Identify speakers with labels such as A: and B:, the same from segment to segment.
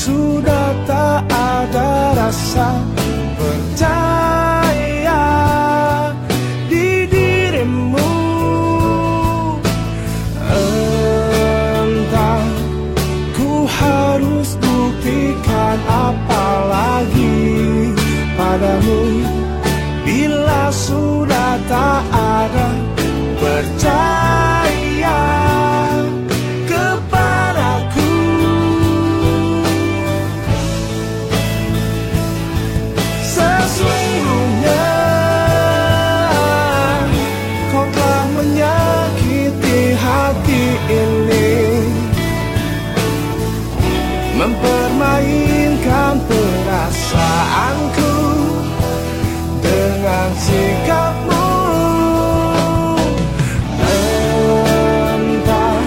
A: Sudah tak ada rasa percaya di dirimu. Entah ku harus buktikan apa lagi padamu. Bila sudah tak ada percaya Mempermainkan perasaanku dengan sikapmu. Entah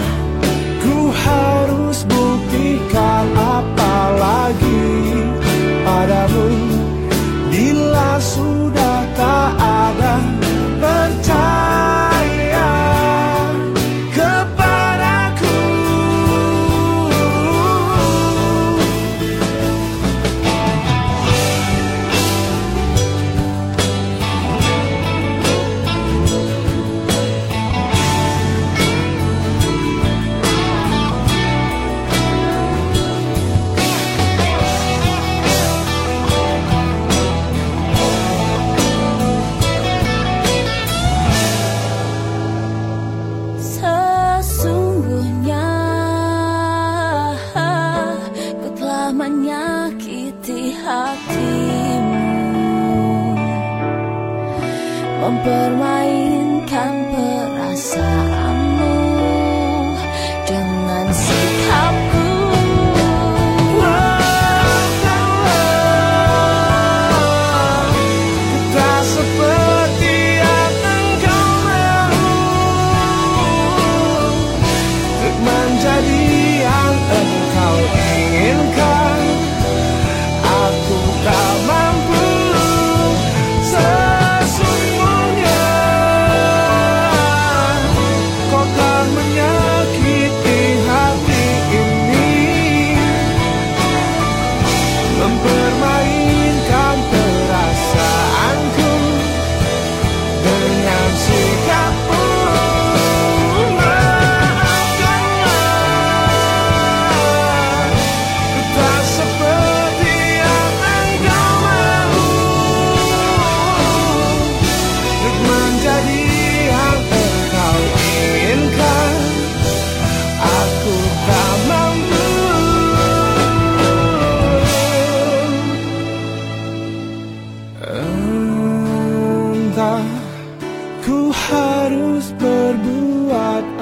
A: ku harus buktikan apa lagi padamu. Bila sudah
B: menyakiti hatimu. Mempermainkan perasaanmu Dengan
A: Mempermainkan cinta Ku harus berbuat